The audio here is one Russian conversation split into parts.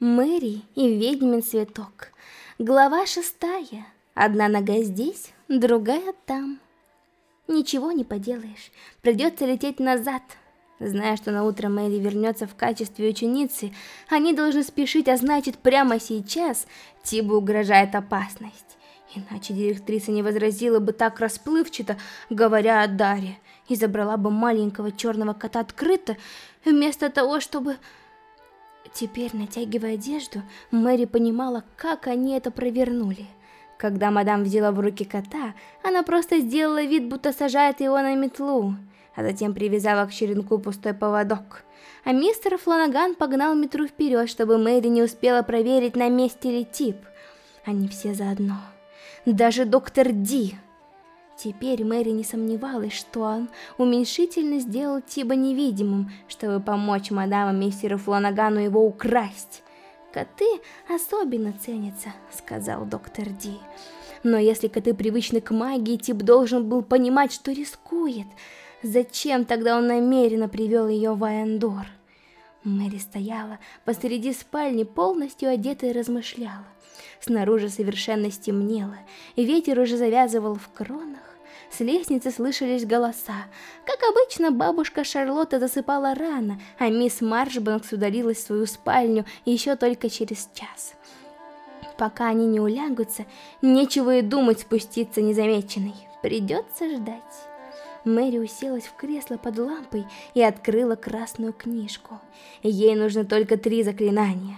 Мэри и ведьмин цветок. Глава шестая. Одна нога здесь, другая там. Ничего не поделаешь, придется лететь назад. Зная, что на утро Мэри вернется в качестве ученицы, они должны спешить, а значит, прямо сейчас Тибу угрожает опасность. Иначе директриса не возразила бы так расплывчато, говоря о Даре, и забрала бы маленького черного кота открыто, вместо того, чтобы Теперь, натягивая одежду, Мэри понимала, как они это провернули. Когда мадам взяла в руки кота, она просто сделала вид, будто сажает его на метлу, а затем привязала к черенку пустой поводок. А мистер Фланаган погнал метру вперед, чтобы Мэри не успела проверить, на месте ли тип. Они все заодно. Даже доктор Ди Теперь Мэри не сомневалась, что он уменьшительно сделал Тиба невидимым, чтобы помочь мадам и мистеру Фланагану его украсть. «Коты особенно ценятся», — сказал доктор Ди. Но если коты привычны к магии, Тип должен был понимать, что рискует. Зачем тогда он намеренно привел ее в Айандор? Мэри стояла посреди спальни, полностью одетая и размышляла. Снаружи совершенно стемнело, и ветер уже завязывал в кронах. С лестницы слышались голоса. Как обычно, бабушка Шарлотта засыпала рано, а мисс Маршбанкс удалилась в свою спальню еще только через час. Пока они не улягутся, нечего и думать спуститься незамеченной. Придется ждать. Мэри уселась в кресло под лампой и открыла красную книжку. Ей нужно только три заклинания.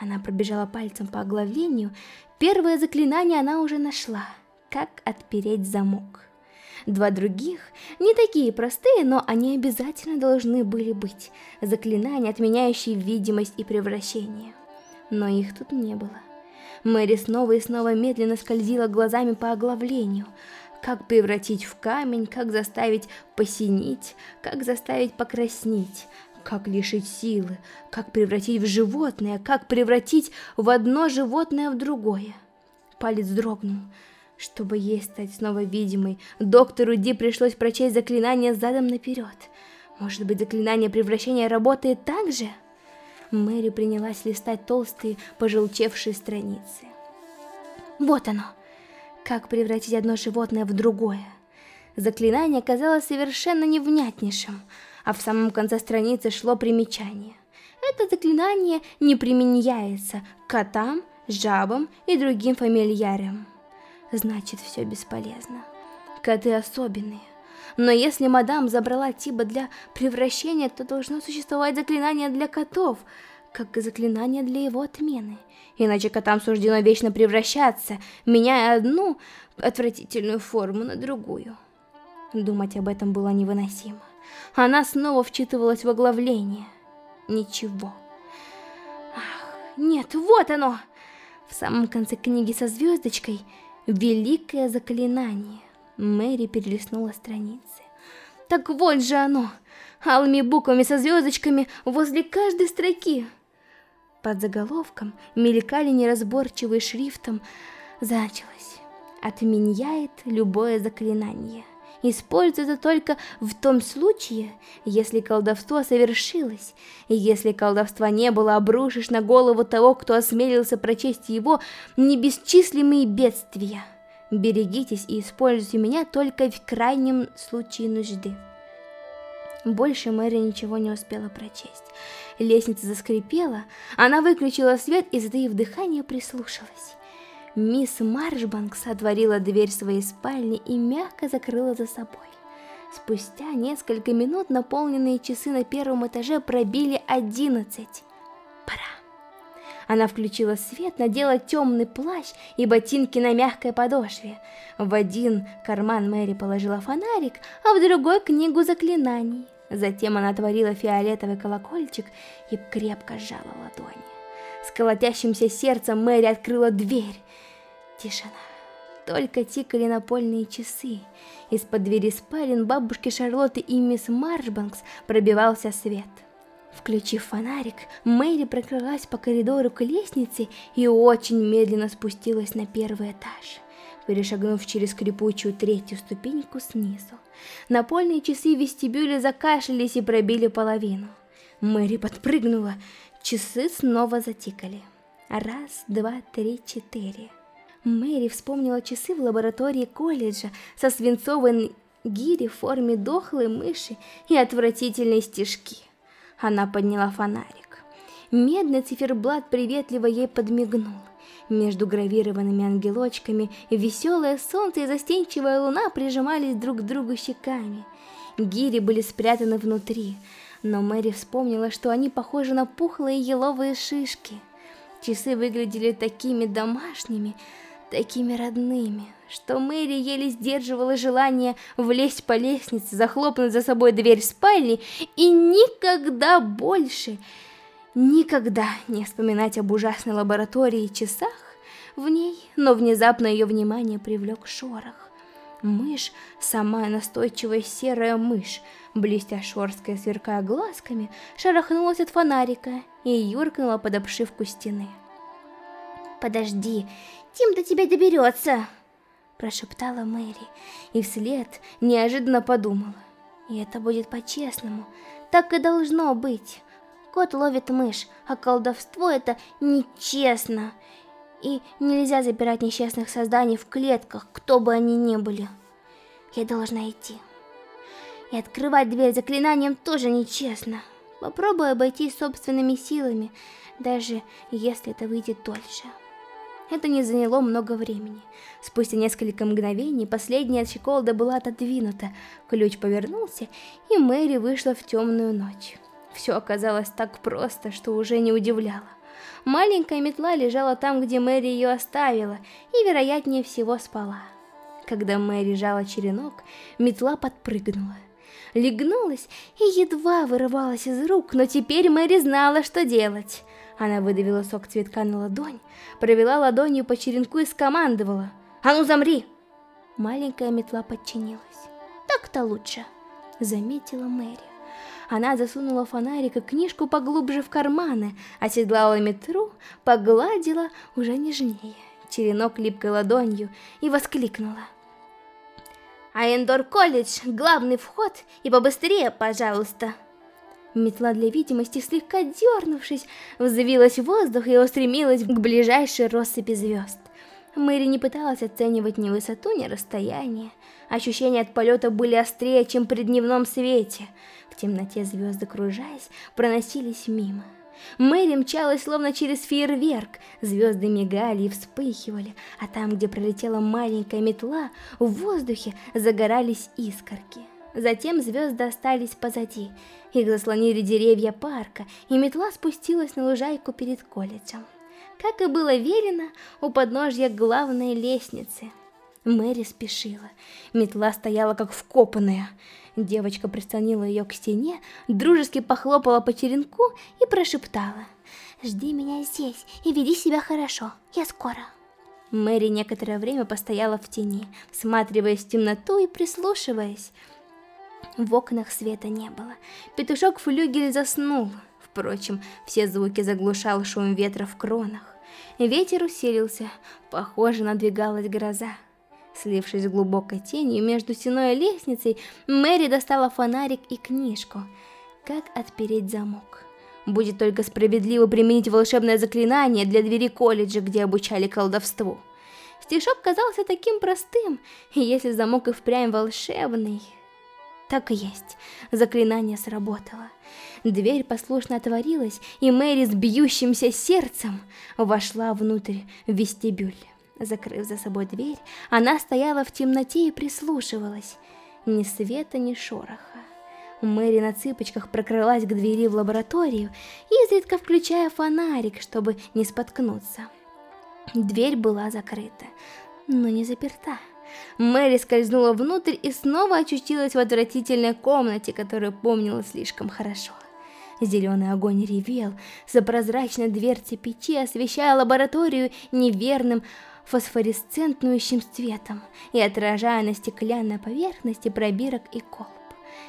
Она пробежала пальцем по оглавлению. Первое заклинание она уже нашла. Как отпереть замок. Два других, не такие простые, но они обязательно должны были быть. Заклинания, отменяющие видимость и превращение. Но их тут не было. Мэри снова и снова медленно скользила глазами по оглавлению. Как превратить в камень, как заставить посинить, как заставить покраснеть, как лишить силы, как превратить в животное, как превратить в одно животное в другое. Палец дрогнул. Чтобы ей стать снова видимой, доктору Ди пришлось прочесть заклинание задом наперед. Может быть, заклинание превращения работает так же? Мэри принялась листать толстые, пожелтевшие страницы. Вот оно! Как превратить одно животное в другое. Заклинание казалось совершенно невнятнейшим, а в самом конце страницы шло примечание. Это заклинание не применяется к котам, жабам и другим фамильярам значит все бесполезно. Коты особенные. Но если мадам забрала Тиба для превращения, то должно существовать заклинание для котов, как и заклинание для его отмены. Иначе котам суждено вечно превращаться, меняя одну отвратительную форму на другую. Думать об этом было невыносимо. Она снова вчитывалась в оглавление. Ничего. Ах, нет, вот оно! В самом конце книги со звездочкой Великое заклинание. Мэри перелистнула страницы. Так вот же оно, алыми буквами со звездочками возле каждой строки. Под заголовком мелькали неразборчивые шрифтом значилось «Отменяет любое заклинание» используется только в том случае, если колдовство совершилось, и если колдовства не было, обрушишь на голову того, кто осмелился прочесть его, небесчислимые бедствия. Берегитесь и используйте меня только в крайнем случае нужды. Больше Мэри ничего не успела прочесть. Лестница заскрипела, она выключила свет и, затаив дыхание, прислушалась. Мисс Маршбанкс отворила дверь своей спальни и мягко закрыла за собой. Спустя несколько минут наполненные часы на первом этаже пробили одиннадцать. Пора. Она включила свет, надела темный плащ и ботинки на мягкой подошве. В один карман Мэри положила фонарик, а в другой книгу заклинаний. Затем она отворила фиолетовый колокольчик и крепко сжала ладони. С колотящимся сердцем Мэри открыла дверь. Тишина. Только тикали напольные часы. Из-под двери спален бабушки Шарлотты и мисс Маршбанкс пробивался свет. Включив фонарик, Мэри прокралась по коридору к лестнице и очень медленно спустилась на первый этаж, перешагнув через скрипучую третью ступеньку снизу. Напольные часы в вестибюле закашлялись и пробили половину. Мэри подпрыгнула. Часы снова затикали. Раз, два, три, четыре. Мэри вспомнила часы в лаборатории колледжа со свинцовой гири в форме дохлой мыши и отвратительной стежки. Она подняла фонарик. Медный циферблат приветливо ей подмигнул. Между гравированными ангелочками веселое солнце и застенчивая луна прижимались друг к другу щеками. Гири были спрятаны внутри, но Мэри вспомнила, что они похожи на пухлые еловые шишки. Часы выглядели такими домашними, такими родными, что Мэри еле сдерживала желание влезть по лестнице, захлопнуть за собой дверь спальни и никогда больше, никогда не вспоминать об ужасной лаборатории и часах в ней, но внезапно ее внимание привлек шорох. Мышь, самая настойчивая серая мышь, блестя шорсткой сверкая глазками, шарахнулась от фонарика и юркнула под обшивку стены. «Подожди, Тим до тебя доберется!» Прошептала Мэри, и вслед неожиданно подумала. И это будет по-честному, так и должно быть. Кот ловит мышь, а колдовство это нечестно. И нельзя запирать несчастных созданий в клетках, кто бы они ни были. Я должна идти. И открывать дверь заклинанием тоже нечестно. Попробую обойти собственными силами, даже если это выйдет дольше. Это не заняло много времени. Спустя несколько мгновений последняя щеколда была отодвинута, ключ повернулся, и Мэри вышла в темную ночь. Все оказалось так просто, что уже не удивляло. Маленькая метла лежала там, где Мэри ее оставила, и, вероятнее всего, спала. Когда Мэри жала черенок, метла подпрыгнула. Легнулась и едва вырывалась из рук, но теперь Мэри знала, что делать. Она выдавила сок цветка на ладонь, провела ладонью по черенку и скомандовала. «А ну замри!» Маленькая метла подчинилась. «Так-то лучше», — заметила Мэри. Она засунула фонарик и книжку поглубже в карманы, оседлала метру, погладила уже нежнее черенок липкой ладонью и воскликнула. «Аэндор колледж, главный вход, и побыстрее, пожалуйста!» Метла для видимости, слегка дернувшись, взвилась в воздух и устремилась к ближайшей россыпи звезд. Мэри не пыталась оценивать ни высоту, ни расстояние. Ощущения от полета были острее, чем при дневном свете. В темноте звезды, кружаясь, проносились мимо. Мэри мчалась словно через фейерверк, звезды мигали и вспыхивали, а там, где пролетела маленькая метла, в воздухе загорались искорки. Затем звезды остались позади. Их заслонили деревья парка, и метла спустилась на лужайку перед колледжем. Как и было велено, у подножья главной лестницы. Мэри спешила. Метла стояла как вкопанная. Девочка прислонила ее к стене, дружески похлопала по черенку и прошептала. «Жди меня здесь и веди себя хорошо, я скоро». Мэри некоторое время постояла в тени, всматриваясь в темноту и прислушиваясь. В окнах света не было. Петушок флюгель заснул. Впрочем, все звуки заглушал шум ветра в кронах. Ветер усилился, похоже, надвигалась гроза. Слившись в глубокой тенью между стеной и лестницей, Мэри достала фонарик и книжку. Как отпереть замок? Будет только справедливо применить волшебное заклинание для двери колледжа, где обучали колдовству. Стишок казался таким простым, если замок и впрямь волшебный, так и есть. Заклинание сработало. Дверь послушно отворилась, и Мэри с бьющимся сердцем вошла внутрь в вестибюль. Закрыв за собой дверь, она стояла в темноте и прислушивалась. Ни света, ни шороха. Мэри на цыпочках прокрылась к двери в лабораторию, изредка включая фонарик, чтобы не споткнуться. Дверь была закрыта, но не заперта. Мэри скользнула внутрь и снова очутилась в отвратительной комнате, которую помнила слишком хорошо. Зеленый огонь ревел за прозрачной дверцей печи, освещая лабораторию неверным фосфоресцентнующим светом и отражая на стеклянной поверхности пробирок и колб.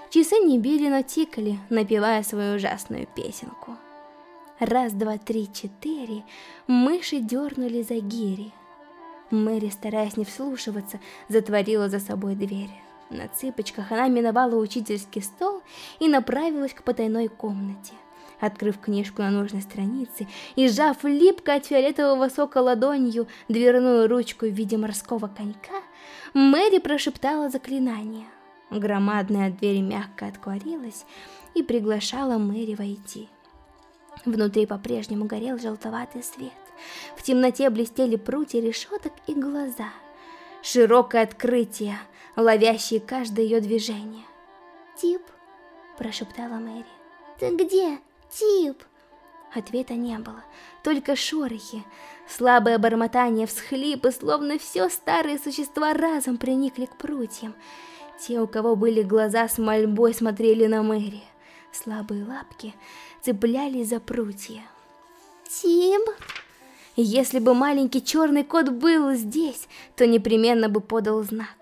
Часы не били, но тикали, напевая свою ужасную песенку. Раз, два, три, четыре, мыши дернули за гири. Мэри, стараясь не вслушиваться, затворила за собой дверь. На цыпочках она миновала учительский стол и направилась к потайной комнате. Открыв книжку на нужной странице и сжав липко от фиолетового сока ладонью дверную ручку в виде морского конька, Мэри прошептала заклинание. Громадная дверь мягко отворилась и приглашала Мэри войти. Внутри по-прежнему горел желтоватый свет. В темноте блестели прутья решеток и глаза. Широкое открытие, ловящее каждое ее движение. «Тип», – прошептала Мэри. «Ты где, Тип?» Ответа не было, только шорохи, слабое бормотание, всхлипы, словно все старые существа разом приникли к прутьям. Те, у кого были глаза с мольбой, смотрели на Мэри. Слабые лапки цеплялись за прутья. «Тим?» Если бы маленький черный кот был здесь, то непременно бы подал знак.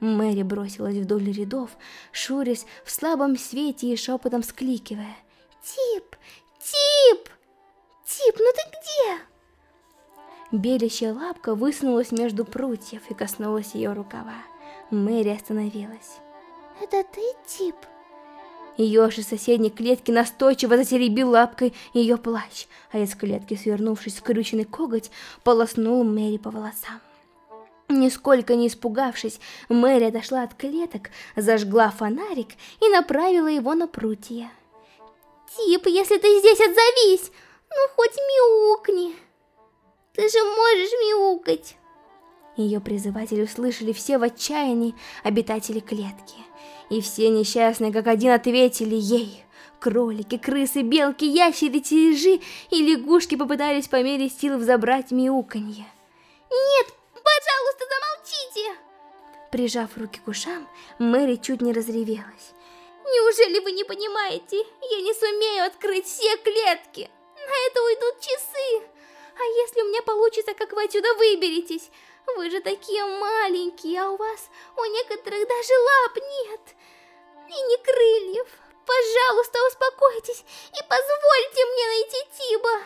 Мэри бросилась вдоль рядов, шурясь в слабом свете и шепотом вскликивая. «Тип! Тип! Тип, ну ты где?» Белящая лапка высунулась между прутьев и коснулась ее рукава. Мэри остановилась. «Это ты, Тип?» Ёж из соседней клетки настойчиво затеребил лапкой ее плащ, а из клетки, свернувшись скрюченный коготь, полоснул Мэри по волосам. Нисколько не испугавшись, Мэри отошла от клеток, зажгла фонарик и направила его на прутья. «Тип, если ты здесь, отзовись! Ну, хоть мяукни! Ты же можешь мяукать!» Ее призыватели услышали все в отчаянии обитатели клетки. И все несчастные как один ответили ей. Кролики, крысы, белки, ящерицы, ежи и лягушки попытались по мере сил взобрать мяуканье. «Нет, Пожалуйста, замолчите!» Прижав руки к ушам, Мэри чуть не разревелась. «Неужели вы не понимаете? Я не сумею открыть все клетки! На это уйдут часы! А если у меня получится, как вы отсюда выберетесь? Вы же такие маленькие, а у вас у некоторых даже лап нет! И не крыльев! Пожалуйста, успокойтесь и позвольте мне найти Тиба!»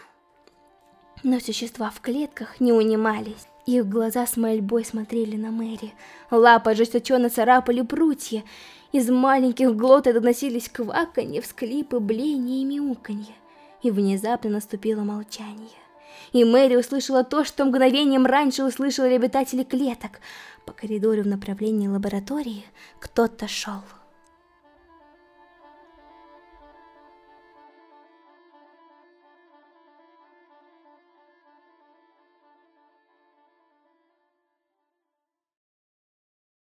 Но существа в клетках не унимались. Их глаза с мольбой смотрели на Мэри. Лапы ожесточенно царапали прутья. Из маленьких глоток доносились кваканье, всклипы, бление и мяуканье. И внезапно наступило молчание. И Мэри услышала то, что мгновением раньше услышали обитатели клеток. По коридору в направлении лаборатории кто-то шел.